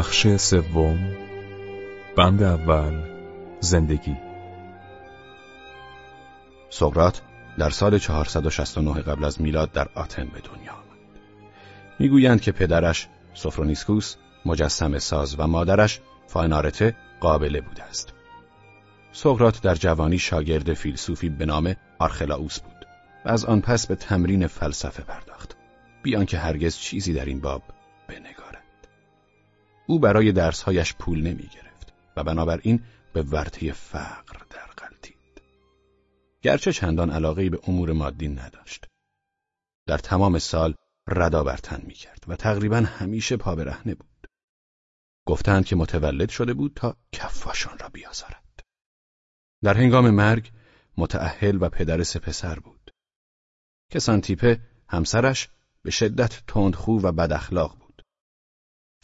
بخش سوم بند اول زندگی سقراط در سال 469 قبل از میلاد در آتن به دنیا آمد. می‌گویند که پدرش سوفرونیسکوس مجسم ساز و مادرش فاینارته قابله بوده است. سقراط در جوانی شاگرد فیلسوفی به نام آرخلاوس بود و از آن پس به تمرین فلسفه پرداخت بیان که هرگز چیزی در این باب بنگارد. او برای درسهایش پول نمی گرفت و بنابراین به ورطه فقر در غلطید. گرچه چندان علاقه به امور مادی نداشت. در تمام سال ردا بر تن می کرد و تقریبا همیشه پا برهنه بود. گفتند که متولد شده بود تا کفاشان را بیازارد. در هنگام مرگ متأهل و پدر سه پسر بود. کسانتیپه همسرش به شدت تندخو و بد اخلاق بود.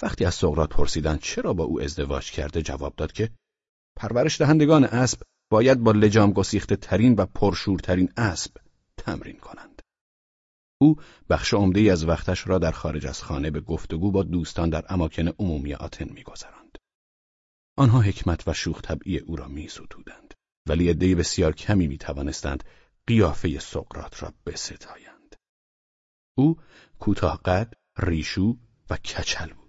وقتی از سقراط پرسیدند چرا با او ازدواج کرده جواب داد که پرورش دهندگان اسب باید با لجام گسیخته ترین و پرشورترین اسب تمرین کنند. او بخش عمده از وقتش را در خارج از خانه به گفتگو با دوستان در اماکن عمومی آتن میگذراند. آنها حکمت و شوخ طبعی او را میستودند ولی عدهای بسیار کمی می‌توانستند قیافه سقراط را بستایند. او کوتاه قد، ریشو و کچل بود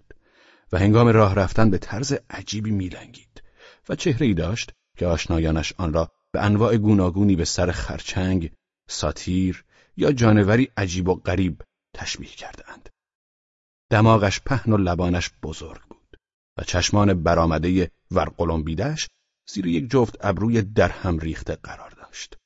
و هنگام راه رفتن به طرز عجیبی میلنگید و چهره ای داشت که آشنایانش آن را به انواع گوناگونی به سر خرچنگ، ساتیر یا جانوری عجیب و غریب تشبیه کردند. دماغش پهن و لبانش بزرگ بود و چشمان برآمده ورقلمبیدش زیر یک جفت ابروی درهم ریخته قرار داشت.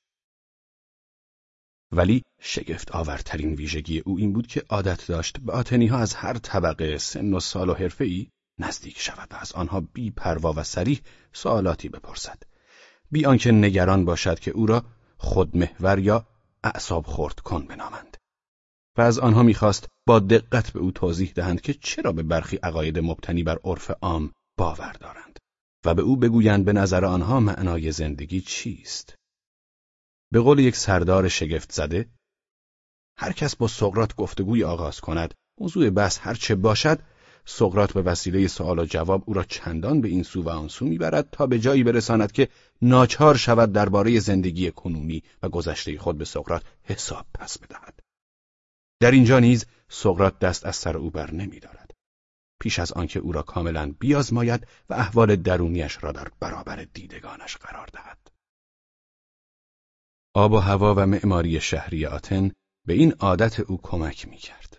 ولی شگفت آورترین ویژگی او این بود که عادت داشت به آتنی ها از هر طبقه سن و سال و ای نزدیک شود و از آنها بی پروا و سریح سوالاتی بپرسد. بی آنکه نگران باشد که او را خودمحور یا اعصاب خورد کن بنامند. و از آنها می‌خواست با دقت به او توضیح دهند که چرا به برخی عقاید مبتنی بر عرف عام باور دارند و به او بگویند به نظر آنها معنای زندگی چیست. به قول یک سردار شگفت زده هر کس با سقرات گفتگوی آغاز کند موضوع بحث هر چه باشد سقرات به وسیله سوال و جواب او را چندان به این سو و آن سو می‌برد تا به جایی برساند که ناچار شود درباره زندگی کنونی و گذشته خود به سقرات حساب پس بدهد. در اینجا نیز سقرات دست از سر او بر نمیدارد. پیش از آنکه او را کاملا بیازماید و احوال درونیش را در برابر دیدگانش قرار دهد. آب و هوا و معماری شهری آتن به این عادت او کمک می کرد.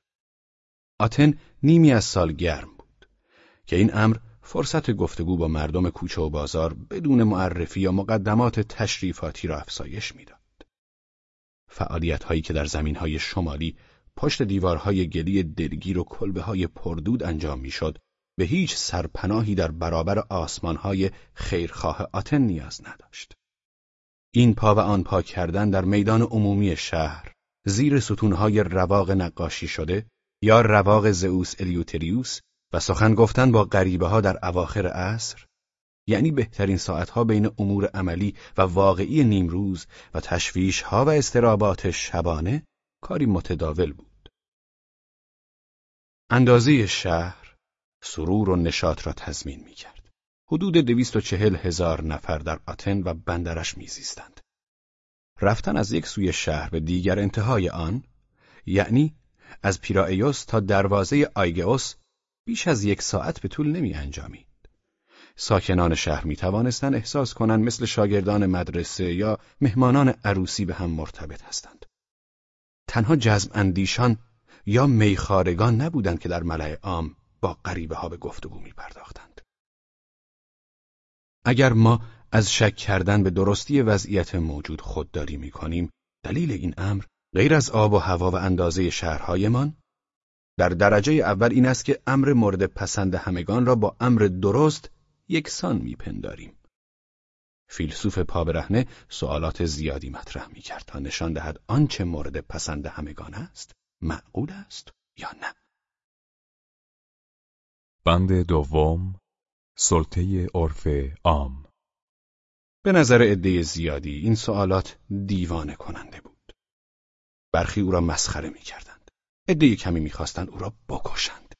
آتن نیمی از سال گرم بود که این امر فرصت گفتگو با مردم کوچه و بازار بدون معرفی یا مقدمات تشریفاتی را افزایش می‌داد. فعالیت هایی که در زمین های شمالی پشت دیوارهای گلی دلگیر و کلبه های پردود انجام می‌شد به هیچ سرپناهی در برابر آسمان های خیرخواه آتن نیاز نداشت. این پا و آن پا کردن در میدان عمومی شهر زیر ستونهای رواق نقاشی شده یا رواق زئوس الیوتریوس و سخن گفتن با غریبه ها در اواخر عصر یعنی بهترین ساعتها بین امور عملی و واقعی نیمروز و تشویش ها و استرابات شبانه کاری متداول بود. اندازه شهر سرور و نشاط را تضمین می کرد. حدود دویست و چهل هزار نفر در آتن و بندرش میزیستند. رفتن از یک سوی شهر به دیگر انتهای آن یعنی از پیرائیوس تا دروازه آیگئوس بیش از یک ساعت به طول نمی انجامید. ساکنان شهر می توانستند احساس کنند مثل شاگردان مدرسه یا مهمانان عروسی به هم مرتبط هستند. تنها جزم اندیشان یا میخارگان نبودند که در ملع عام با غریبه ها به گفتگو می پرداختند. اگر ما از شک کردن به درستی وضعیت موجود خودداری می کنیم دلیل این امر غیر از آب و هوا و اندازه شهرهایمان در درجه اول این است که امر مورد پسند همگان را با امر درست یکسان میپنداریم. فیلسوف پابرهنه سوالات زیادی مطرح می کرد تا نشان دهد آنچه مورد پسند همگان است معقول است یا نه. بند دوم سلطه عرف عام به نظر عده زیادی این سوالات دیوانه کننده بود. برخی او را مسخره می کردند. عده کمی می‌خواستند او را بکشند.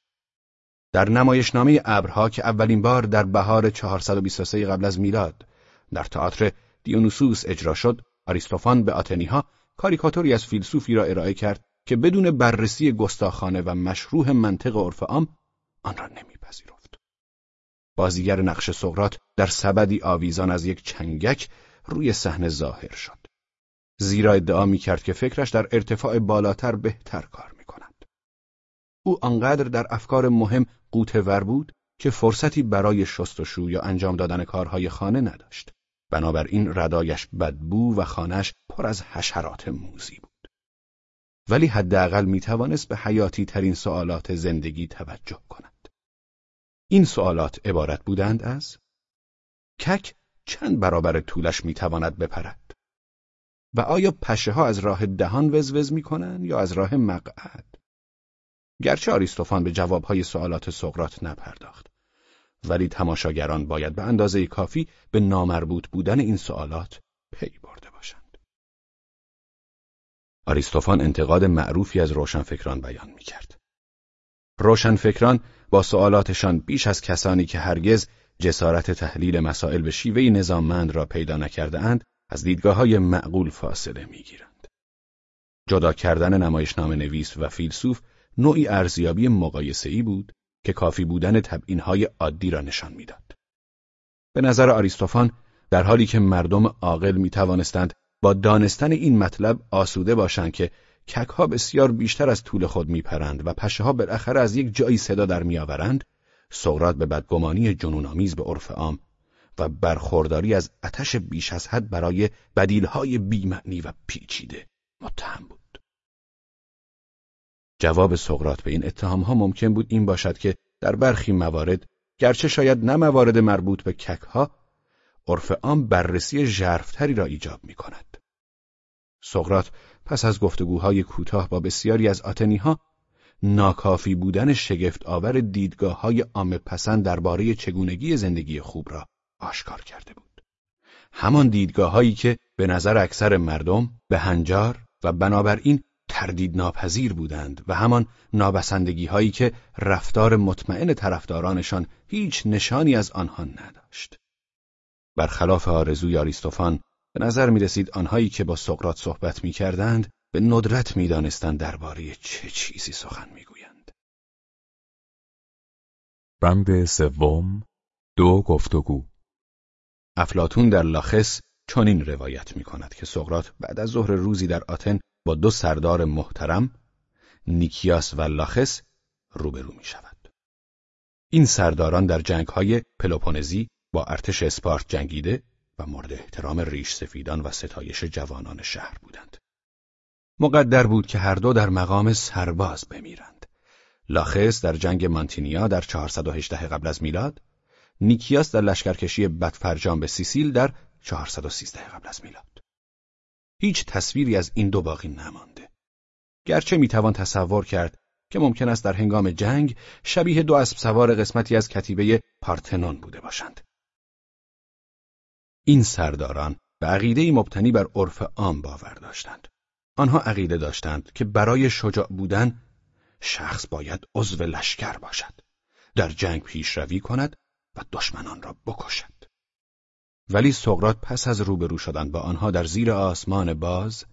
در نمایشنامه ابرها که اولین بار در بهار 423 قبل از میلاد در تئاتر دیونوسوس اجرا شد، آریستوفان به آتنیها کاریکاتوری از فیلسوفی را ارائه کرد که بدون بررسی گستاخانه و مشروح منطق عرف عام آن را نمیپذیرفت. بازیگر نقش سقرات در سبدی آویزان از یک چنگک روی صحنه ظاهر شد. زیرا ادعا می کرد که فکرش در ارتفاع بالاتر بهتر کار می کند. او آنقدر در افکار مهم قوتور بود که فرصتی برای شستشو یا انجام دادن کارهای خانه نداشت. بنابراین ردایش بدبو و خانش پر از حشرات موزی بود. ولی حداقل می توانست به حیاتی ترین سوالات زندگی توجه کند. این سوالات عبارت بودند از کک چند برابر طولش می تواند بپرد؟ و آیا پشه ها از راه دهان وزوز می کنند یا از راه مقعد؟ گرچه آریستوفان به جوابهای سوالات سقرات نپرداخت ولی تماشاگران باید به اندازه کافی به نامربوط بودن این سوالات پی برده باشند. آریستوفان انتقاد معروفی از روشنفکران بیان می کرد. روشنفکران با سوالاتشان بیش از کسانی که هرگز جسارت تحلیل مسائل به شیوهی نظاممند را پیدا نکرده اند از دیدگاه های معقول فاصله می‌گیرند. جدا کردن نمایشنامه نویس و فیلسوف نوعی ارزیابی مقایسه‌ای بود که کافی بودن های عادی را نشان می‌داد. به نظر آریستوفان در حالی که مردم عاقل می توانستند با دانستن این مطلب آسوده باشند که ککها بسیار بیشتر از طول خود میپرند و پشه ها بالاخره از یک جایی صدا در میآورند سقراط به بدگمانی جنونآمیز به عرف عام و برخورداری از اتش بیش از حد برای بدیلهای بیمعنی و پیچیده متهم بود. جواب سقراط به این اتهامها ممکن بود این باشد که در برخی موارد گرچه شاید نه موارد مربوط به ککها عرف عام بررسی ژرفتری را ایجاب می کند. سقراط پس از گفتگوهای کوتاه با بسیاری از آتنیها ناکافی بودن شگفت آور دیدگاه های عام پسند درباره چگونگی زندگی خوب را آشکار کرده بود. همان دیدگاه هایی که به نظر اکثر مردم به هنجار و بنابراین تردید ناپذیر بودند و همان نابسندگی هایی که رفتار مطمئن طرفدارانشان هیچ نشانی از آنها نداشت. برخلاف آرزوی آریستوفان به نظر می رسید آنهایی که با سقرات صحبت می کردند به ندرت می دانستند درباره چه چیزی سخن می گویند. بند سوم دو گفتگو افلاتون در لاخس چنین روایت می کند که سقرات بعد از ظهر روزی در آتن با دو سردار محترم نیکیاس و لاخس روبرو می شود. این سرداران در جنگ های پلوپونزی با ارتش اسپارت جنگیده و مورد احترام ریش سفیدان و ستایش جوانان شهر بودند. مقدر بود که هر دو در مقام سرباز بمیرند. لاخس در جنگ مانتینیا در 418 قبل از میلاد نیکیاس در لشکرکشی بدفرجام به سیسیل در 413 قبل از میلاد. هیچ تصویری از این دو باقی نمانده. گرچه می‌توان تصور کرد که ممکن است در هنگام جنگ شبیه دو اسب سوار قسمتی از کتیبه پارتنون بوده باشند. این سرداران به عقیده مبتنی بر عرف عام باور داشتند. آنها عقیده داشتند که برای شجاع بودن شخص باید عضو لشکر باشد. در جنگ پیشروی کند و دشمنان را بکشد. ولی سقرات پس از روبرو شدن با آنها در زیر آسمان باز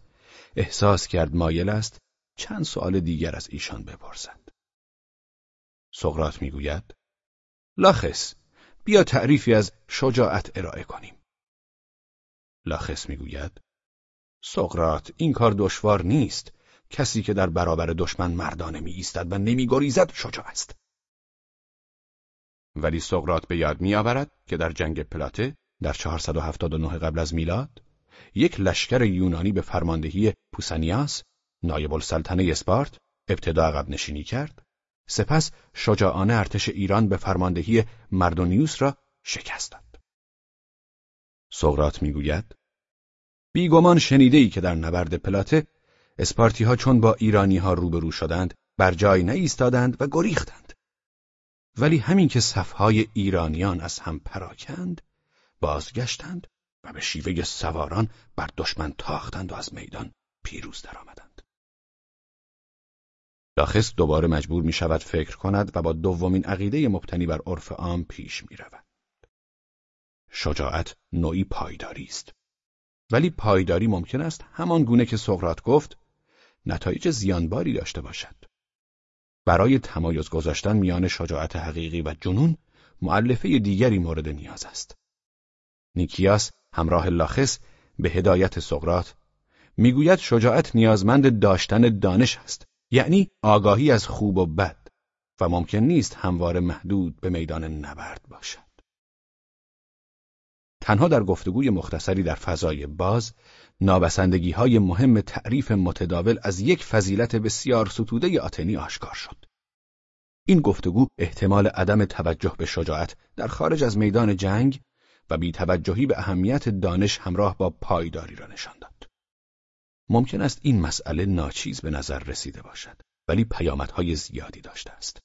احساس کرد مایل است چند سوال دیگر از ایشان بپرسد. سقرات می‌گوید لاخس بیا تعریفی از شجاعت ارائه کنیم. لاخس می‌گوید. سقرات این کار دشوار نیست. کسی که در برابر دشمن مردانه می ایستد و نمیگریزد شجاع است. ولی سقرات به یاد میآورد که در جنگ پلاته در 479 قبل از میلاد یک لشکر یونانی به فرماندهی پوسانیاس نایب السلطنه اسپارت ابتدا عقب نشینی کرد. سپس شجاعانه ارتش ایران به فرماندهی مردونیوس را شکست داد. سقراط می‌گوید بیگمان شنیده ای که در نبرد پلاته اسپارتی ها چون با ایرانی ها روبرو شدند بر جای نایستادند و گریختند ولی همین که صفهای ایرانیان از هم پراکند بازگشتند و به شیوه سواران بر دشمن تاختند و از میدان پیروز درآمدند. لاخس دوباره مجبور می شود فکر کند و با دومین عقیده مبتنی بر عرف عام پیش می رود. شجاعت نوعی پایداری است. ولی پایداری ممکن است همان گونه که سقراط گفت نتایج زیانباری داشته باشد. برای تمایز گذاشتن میان شجاعت حقیقی و جنون معلفه دیگری مورد نیاز است. نیکیاس همراه لاخس به هدایت سقراط می‌گوید شجاعت نیازمند داشتن دانش است یعنی آگاهی از خوب و بد و ممکن نیست همواره محدود به میدان نبرد باشد. تنها در گفتگوی مختصری در فضای باز نابسندگی های مهم تعریف متداول از یک فضیلت بسیار ستوده آتنی آشکار شد. این گفتگو احتمال عدم توجه به شجاعت در خارج از میدان جنگ و بیتوجهی به اهمیت دانش همراه با پایداری را نشان داد. ممکن است این مسئله ناچیز به نظر رسیده باشد ولی پیامدهای زیادی داشته است.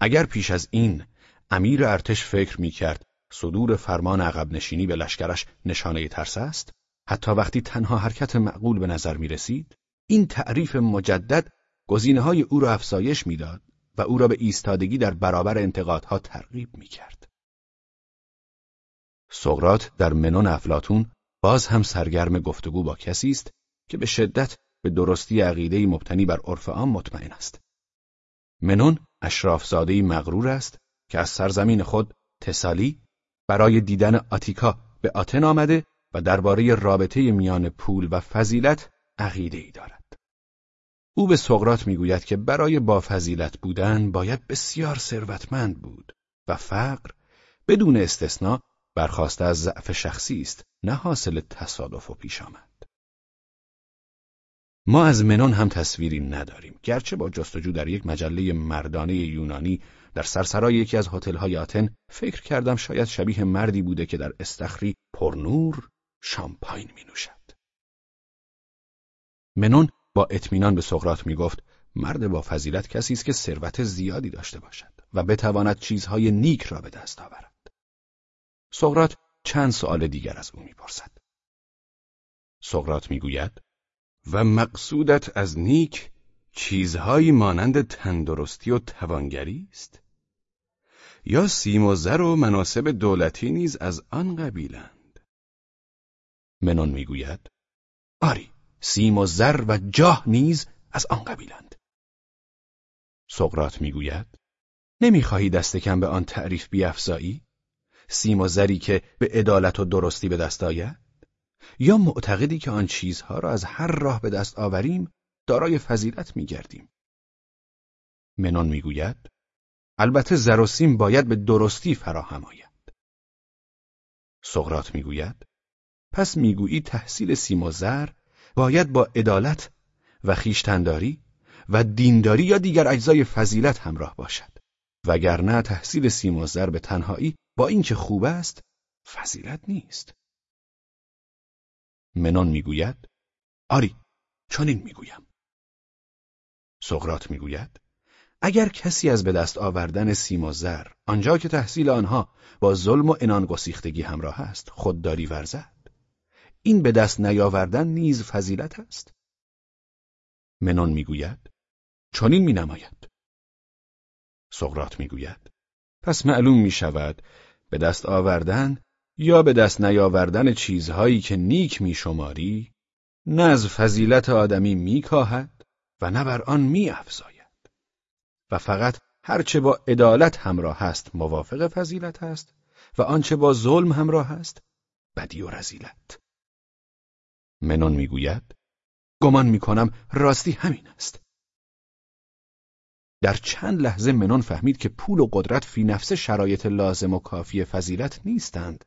اگر پیش از این امیر ارتش فکر می کرد صدور فرمان عقب نشینی به لشکرش نشانه ترس است حتی وقتی تنها حرکت معقول به نظر می رسید این تعریف مجدد گزینه های او را افزایش می‌داد و او را به ایستادگی در برابر انتقادها ترغیب می کرد. سقرات در منون افلاتون باز هم سرگرم گفتگو با کسی است که به شدت به درستی عقیده مبتنی بر عرف عام مطمئن است. منون اشرافزادهی مغرور است که از سرزمین خود تسالی برای دیدن آتیکا به آتن آمده و درباره رابطه میان پول و فضیلت عقیده ای دارد. او به سقرات می‌گوید که برای با فضیلت بودن باید بسیار ثروتمند بود و فقر بدون استثنا برخواسته از ضعف شخصی است نه حاصل تصادف و پیش آمد. ما از منون هم تصویری نداریم گرچه با جستجو در یک مجله مردانه یونانی در سرسرای یکی از هتل‌های آتن فکر کردم شاید شبیه مردی بوده که در استخری پرنور شامپاین می نوشد. منون با اطمینان به سقراط می گفت مرد با فضیلت کسی است که ثروت زیادی داشته باشد و بتواند چیزهای نیک را به دست آورد. سقراط چند سوال دیگر از او می‌پرسد. سقراط می‌گوید و مقصودت از نیک چیزهایی مانند تندرستی و توانگری است یا سیم و زر و مناسب دولتی نیز از آن قبیلند. منون می‌گوید آری سیم و زر و جاه نیز از آن قبیلند. سقراط می‌گوید نمی‌خواهی دست کم به آن تعریف بیافزایی سیم و زری که به عدالت و درستی به دست آید؟ یا معتقدی که آن چیزها را از هر راه به دست آوریم دارای فضیلت میگردیم؟ منون می‌گوید البته زر و سیم باید به درستی فراهم آید. سقراط می‌گوید پس می‌گویی تحصیل سیم و زر باید با عدالت و خیشتنداری و دینداری یا دیگر اجزای فضیلت همراه باشد. وگرنه تحصیل سیم و زر به تنهایی با اینکه خوب است فضیلت نیست. منون می‌گوید آری چنین می‌گویم. سقراط می‌گوید اگر کسی از به دست آوردن سیم و زر آنجا که تحصیل آنها با ظلم و انان گسیختگی همراه است خودداری ورزد. این به دست نیاوردن نیز فضیلت است. منون می‌گوید چنین مینماید. سقراط می‌گوید پس معلوم می شود به دست آوردن یا به دست نیاوردن چیزهایی که نیک می شماری نه از فضیلت آدمی می کاهد و نه بر آن می افزاید و فقط هرچه با عدالت همراه است موافق فضیلت است و آنچه با ظلم همراه است بدی و رزیلت. منون می‌گوید گمان می‌کنم راستی همین است. در چند لحظه منون فهمید که پول و قدرت فی نفس شرایط لازم و کافی فضیلت نیستند.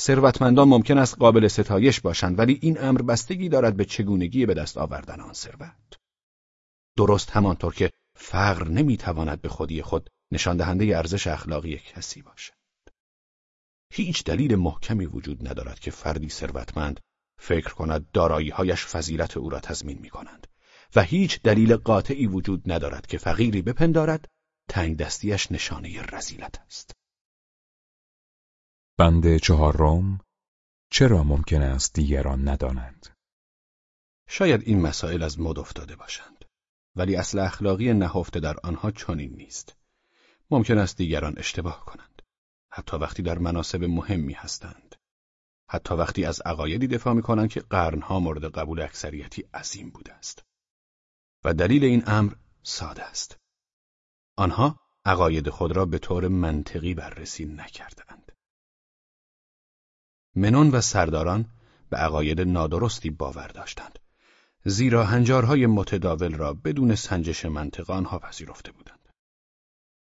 ثروتمندان ممکن است قابل ستایش باشند ولی این امر بستگی دارد به چگونگی به دست آوردن آن ثروت. درست همانطور که فقر نمی‌تواند به خودی خود نشان دهنده ارزش اخلاقی کسی باشد. هیچ دلیل محکمی وجود ندارد که فردی ثروتمند فکر کند داراییهایش فضیلت او را تضمین می کنند و هیچ دلیل قاطعی وجود ندارد که فقیری بپندارد تنگ دستیش نشانه رزیلت است. بند چهارم چرا ممکن است دیگران ندانند؟ شاید این مسائل از مد افتاده باشند. ولی اصل اخلاقی نهفته در آنها چنین نیست. ممکن است دیگران اشتباه کنند. حتی وقتی در مناسب مهمی هستند. حتی وقتی از عقایدی دفاع می کنند که قرنها مورد قبول اکثریتی عظیم بوده است. و دلیل این امر ساده است. آنها عقاید خود را به طور منطقی بررسی نکردند. منون و سرداران به عقاید نادرستی باور داشتند. زیرا هنجارهای متداول را بدون سنجش منطق آنها پذیرفته بودند.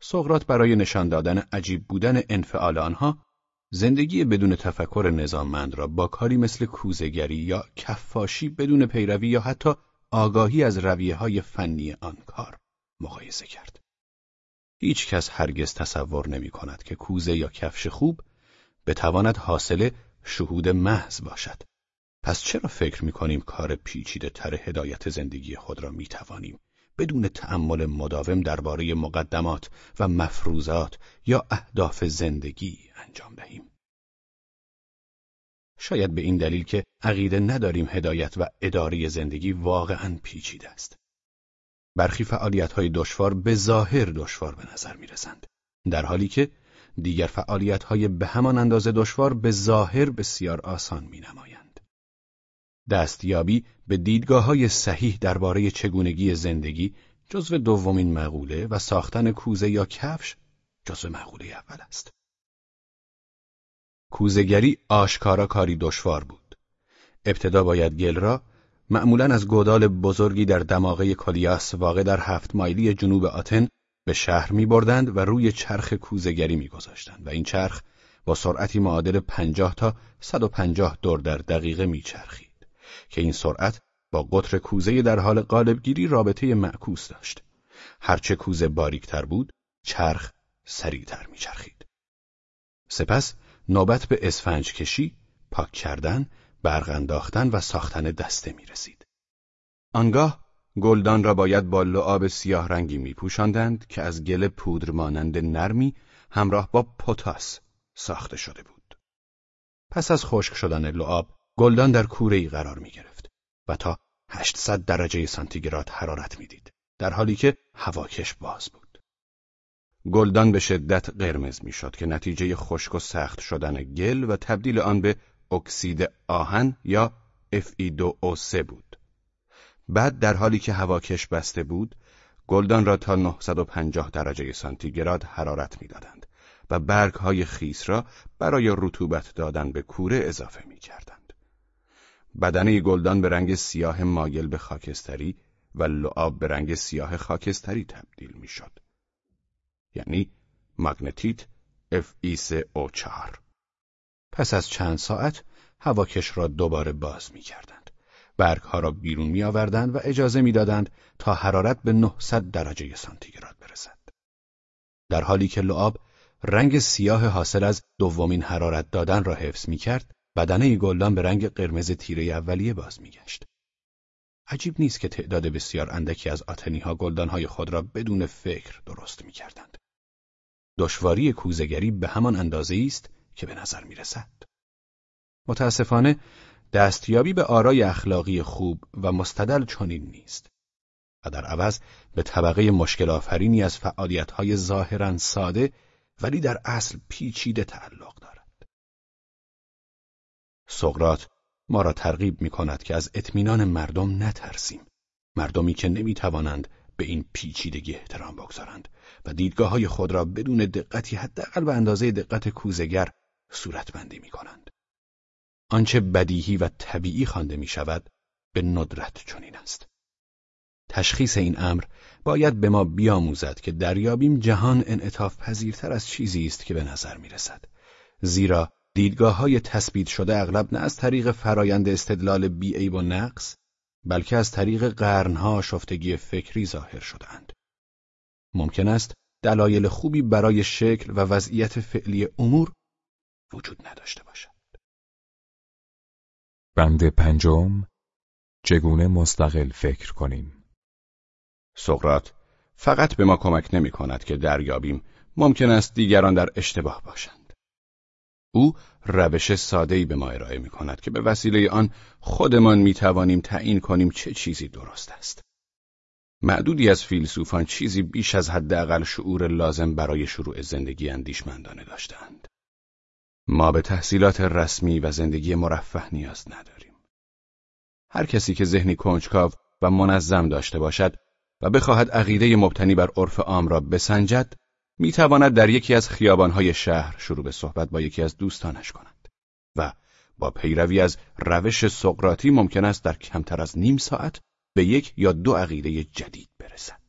سقرات برای نشان دادن عجیب بودن انفعال آنها زندگی بدون تفکر نظاممند را با کاری مثل کوزگری یا کفاشی بدون پیروی یا حتی آگاهی از رویه های فنی آن کار مقایسه کرد. هیچ کس هرگز تصور نمی کند که کوزه یا کفش خوب بتواند حاصل شهود محض باشد. پس چرا فکر می کنیم کار پیچیده تر هدایت زندگی خود را می توانیم بدون تأمل مداوم درباره مقدمات و مفروضات یا اهداف زندگی انجام دهیم؟ شاید به این دلیل که عقیده نداریم هدایت و اداره زندگی واقعا پیچیده است. برخی فعالیت های دشوار به ظاهر دشوار به نظر می رسند. در حالی که دیگر فعالیت های به همان اندازه دشوار به ظاهر بسیار آسان می نمایند. دستیابی به دیدگاه های صحیح درباره چگونگی زندگی جزو دومین مقوله و ساختن کوزه یا کفش جزو مقوله اول است. کوزگری آشکارا کاری دشوار بود. ابتدا باید گل را معمولا از گودال بزرگی در دماغه کالیاس واقع در هفت مایلی جنوب آتن به شهر می بردند و روی چرخ کوزگری می گذاشتند و این چرخ با سرعتی معادل 50 تا 150 دور در دقیقه می چرخید که این سرعت با قطر کوزه در حال قالبگیری رابطه معکوس داشت. هرچه کوزه باریکتر بود، چرخ سریعتر می چرخید. سپس نوبت به اسفنج کشی، پاک کردن برق انداختن و ساختن دسته می رسید. آنگاه گلدان را باید با لعاب سیاه رنگی می پوشاندند که از گل پودر مانند نرمی همراه با پتاس ساخته شده بود. پس از خشک شدن لعاب گلدان در کوره ای قرار می گرفت و تا 800 درجه سانتیگراد حرارت می‌دید در حالی که هواکش باز بود. گلدان به شدت قرمز می‌شد که نتیجه خشک و سخت شدن گل و تبدیل آن به اکسید آهن یا Fe2O3 بود. بعد در حالی که هواکش بسته بود، گلدان را تا 950 درجه سانتیگراد حرارت می‌دادند و برگ های خیس را برای رطوبت دادن به کوره اضافه می کردند. بدنه گلدان به رنگ سیاه مایل به خاکستری و لعاب به رنگ سیاه خاکستری تبدیل می شد. یعنی مگنتیت Fe3O4 پس از چند ساعت هواکش را دوباره باز می کردند. برگ ها را بیرون می آوردند و اجازه می دادند تا حرارت به 900 درجه سانتیگراد برسد. در حالی که لعاب رنگ سیاه حاصل از دومین حرارت دادن را حفظ می کرد، بدنه گلدان به رنگ قرمز تیره اولیه باز می گشت. عجیب نیست که تعداد بسیار اندکی از آتنی ها گلدان های خود را بدون فکر درست می کردند. دشواری کوزگری به همان اندازه است که به نظر می رسد. متاسفانه دستیابی به آرای اخلاقی خوب و مستدل چنین نیست و در عوض به طبقه مشکل آفرینی از فعالیت‌های ظاهرا ساده ولی در اصل پیچیده تعلق دارد. سقرات ما را ترغیب می کند که از اطمینان مردم نترسیم. مردمی که نمی توانند به این پیچیدگی احترام بگذارند و دیدگاه های خود را بدون دقتی حداقل به اندازه دقت کوزگر صورتبندی می کنند. آنچه بدیهی و طبیعی خوانده می شود به ندرت چنین است. تشخیص این امر باید به ما بیاموزد که دریابیم جهان انعطاف پذیرتر از چیزی است که به نظر می رسد. زیرا دیدگاه های تثبیت شده اغلب نه از طریق فرایند استدلال بیعیب و نقص بلکه از طریق قرنها شفتگی فکری ظاهر شدهاند. ممکن است دلایل خوبی برای شکل و وضعیت فعلی امور وجود نداشته باشد. بند پنجم چگونه مستقل فکر کنیم سقرات فقط به ما کمک نمی کند که دریابیم ممکن است دیگران در اشتباه باشند. او روش ساده‌ای به ما ارائه می کند که به وسیله آن خودمان می توانیم تعیین کنیم چه چیزی درست است. معدودی از فیلسوفان چیزی بیش از حداقل شعور لازم برای شروع زندگی اندیشمندانه داشتند. ما به تحصیلات رسمی و زندگی مرفه نیاز نداریم. هر کسی که ذهنی کنجکاو و منظم داشته باشد و بخواهد عقیده مبتنی بر عرف عام را بسنجد، می‌تواند در یکی از خیابانهای شهر شروع به صحبت با یکی از دوستانش کند و با پیروی از روش سقراطی ممکن است در کمتر از نیم ساعت به یک یا دو عقیده جدید برسد.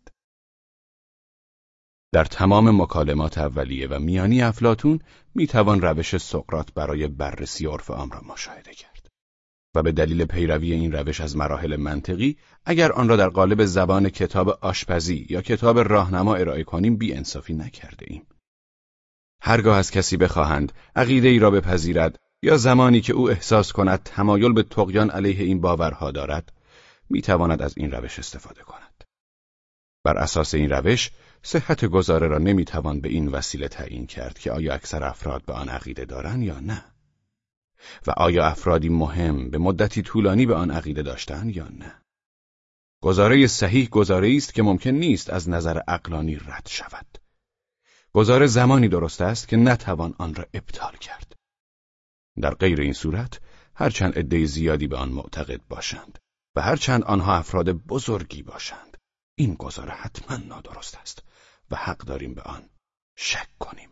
در تمام مکالمات اولیه و میانی افلاتون می توان روش سقرات برای بررسی عرف عام را مشاهده کرد و به دلیل پیروی این روش از مراحل منطقی اگر آن را در قالب زبان کتاب آشپزی یا کتاب راهنما ارائه کنیم بی انصافی نکرده ایم. هرگاه از کسی بخواهند عقیده ای را بپذیرد یا زمانی که او احساس کند تمایل به تقیان علیه این باورها دارد می تواند از این روش استفاده کند. بر اساس این روش صحت گزاره را نمی‌توان به این وسیله تعیین کرد که آیا اکثر افراد به آن عقیده دارند یا نه و آیا افرادی مهم به مدتی طولانی به آن عقیده داشتند یا نه؟ گزاره صحیح گزاره است که ممکن نیست از نظر اقلانی رد شود. گزاره زمانی درست است که نتوان آن را ابطال کرد. در غیر این صورت هرچند عده زیادی به آن معتقد باشند و هرچند آنها افراد بزرگی باشند این گزاره حتما نادرست است و حق داریم به آن شک کنیم.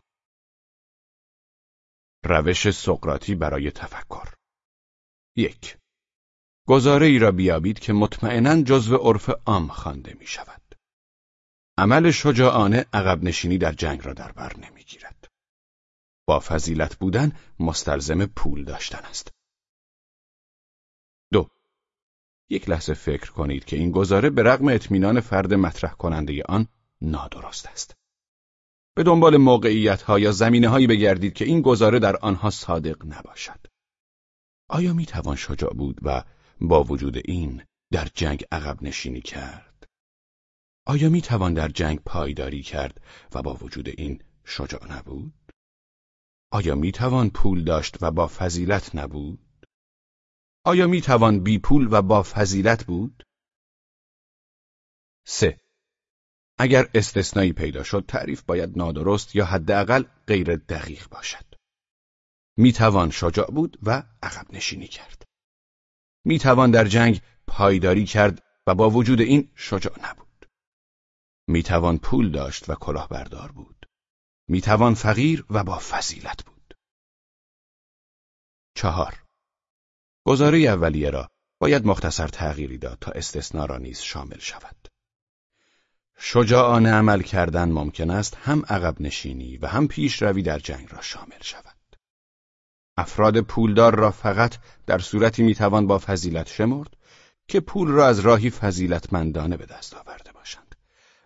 روش سقراطی برای تفکر یک گزاره ای را بیابید که مطمئنا جزو عرف عام خوانده می شود. عمل شجاعانه عقب نشینی در جنگ را در بر نمی‌گیرد. با فضیلت بودن مستلزم پول داشتن است. دو یک لحظه فکر کنید که این گزاره به رغم اطمینان فرد مطرح کننده آن نادرست است. به دنبال موقعیت ها یا زمینه هایی بگردید که این گزاره در آنها صادق نباشد. آیا می توان شجاع بود و با وجود این در جنگ عقب نشینی کرد؟ آیا می توان در جنگ پایداری کرد و با وجود این شجاع نبود؟ آیا می توان پول داشت و با فضیلت نبود؟ آیا می توان بی پول و با فضیلت بود؟ سه اگر استثنایی پیدا شد تعریف باید نادرست یا حداقل غیر دقیق باشد. می توان شجاع بود و عقب نشینی کرد. می توان در جنگ پایداری کرد و با وجود این شجاع نبود. می توان پول داشت و کلاهبردار بود. می توان فقیر و با فضیلت بود. چهار گزاره اولیه را باید مختصر تغییری داد تا استثنا را نیز شامل شود. شجاعانه عمل کردن ممکن است هم عقب نشینی و هم پیشروی در جنگ را شامل شود. افراد پولدار را فقط در صورتی می‌توان با فضیلت شمرد که پول را از راهی فضیلتمندانه به دست آورده باشند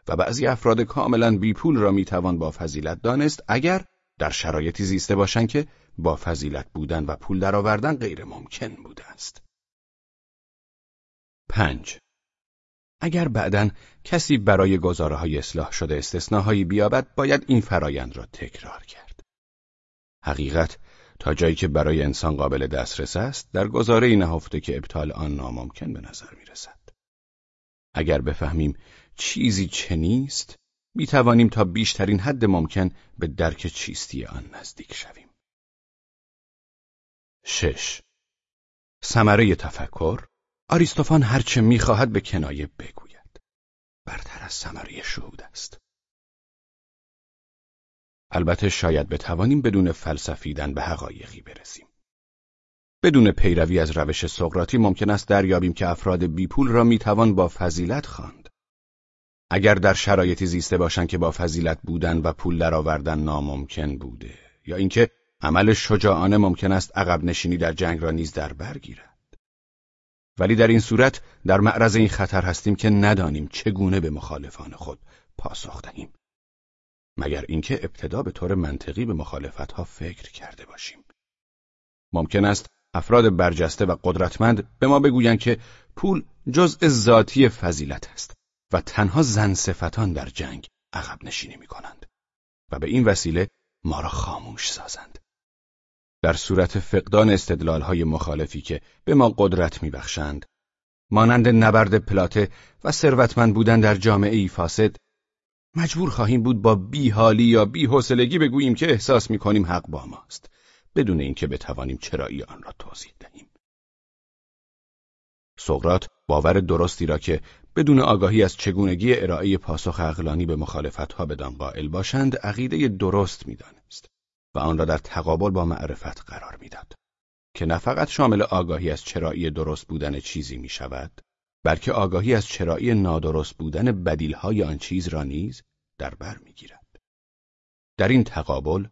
و بعضی افراد کاملا بی پول را می‌توان با فضیلت دانست اگر در شرایطی زیسته باشند که با فضیلت بودن و پول درآوردن غیر ممکن بوده است. 5. اگر بعدا کسی برای گزاره های اصلاح شده استثناهایی بیابد باید این فرایند را تکرار کرد. حقیقت تا جایی که برای انسان قابل دسترس است در گزاره نهفته که ابطال آن ناممکن به نظر می رسد. اگر بفهمیم چیزی چه نیست می توانیم تا بیشترین حد ممکن به درک چیستی آن نزدیک شویم. 6. ثمره تفکر آریستوفان هرچه می‌خواهد به کنایه بگوید. برتر از ثمره شهود است. البته شاید بتوانیم بدون فلسفیدن به حقایقی برسیم. بدون پیروی از روش سقراطی ممکن است دریابیم که افراد بیپول را می‌توان با فضیلت خواند. اگر در شرایطی زیسته باشند که با فضیلت بودن و پول درآوردن ناممکن بوده یا اینکه عمل شجاعانه ممکن است عقب نشینی در جنگ را نیز در بر گیرد. ولی در این صورت در معرض این خطر هستیم که ندانیم چگونه به مخالفان خود پاسخ دهیم. مگر اینکه ابتدا به طور منطقی به مخالفتها فکر کرده باشیم. ممکن است افراد برجسته و قدرتمند به ما بگویند که پول جزء ذاتی فضیلت است و تنها زن صفتان در جنگ عقب نشینی می کنند و به این وسیله ما را خاموش سازند. در صورت فقدان های مخالفی که به ما قدرت میبخشند مانند نبرد پلاته و ثروتمند بودن در جامعه ای فاسد مجبور خواهیم بود با بیحالی یا بیحوصلگی بگوییم که احساس می‌کنیم حق با ماست بدون اینکه بتوانیم چرایی آن را توضیح دهیم. سقرات باور درستی را که بدون آگاهی از چگونگی ارائه پاسخ عقلانی به مخالفتها بدان قائل باشند عقیده درست می‌دانست. و آن را در تقابل با معرفت قرار می‌داد که نه فقط شامل آگاهی از چرایی درست بودن چیزی می شود بلکه آگاهی از چرایی نادرست بودن بدیلهای آن چیز را نیز در بر می‌گیرد. در این تقابل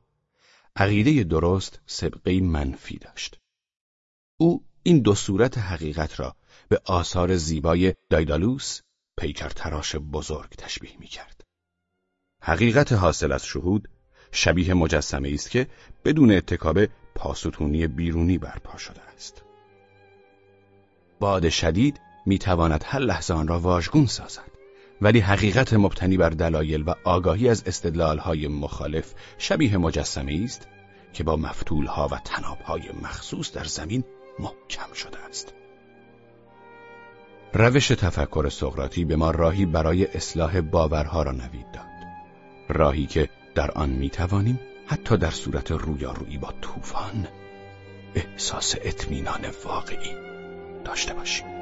عقیده درست سبقه منفی داشت. او این دو صورت حقیقت را به آثار زیبای دایدالوس پیکر تراش بزرگ تشبیه می کرد. حقیقت حاصل از شهود شبیه مجسمه است که بدون اتکاب پاستونی بیرونی برپا شده است. باد شدید می تواند هر لحظه آن را واژگون سازد ولی حقیقت مبتنی بر دلایل و آگاهی از استدلالهای مخالف شبیه مجسمه است که با مفتولها و تنابهای مخصوص در زمین محکم شده است. روش تفکر سقراطی به ما راهی برای اصلاح باورها را نوید داد. راهی که در آن می توانیم حتی در صورت رویارویی با طوفان احساس اطمینان واقعی داشته باشیم.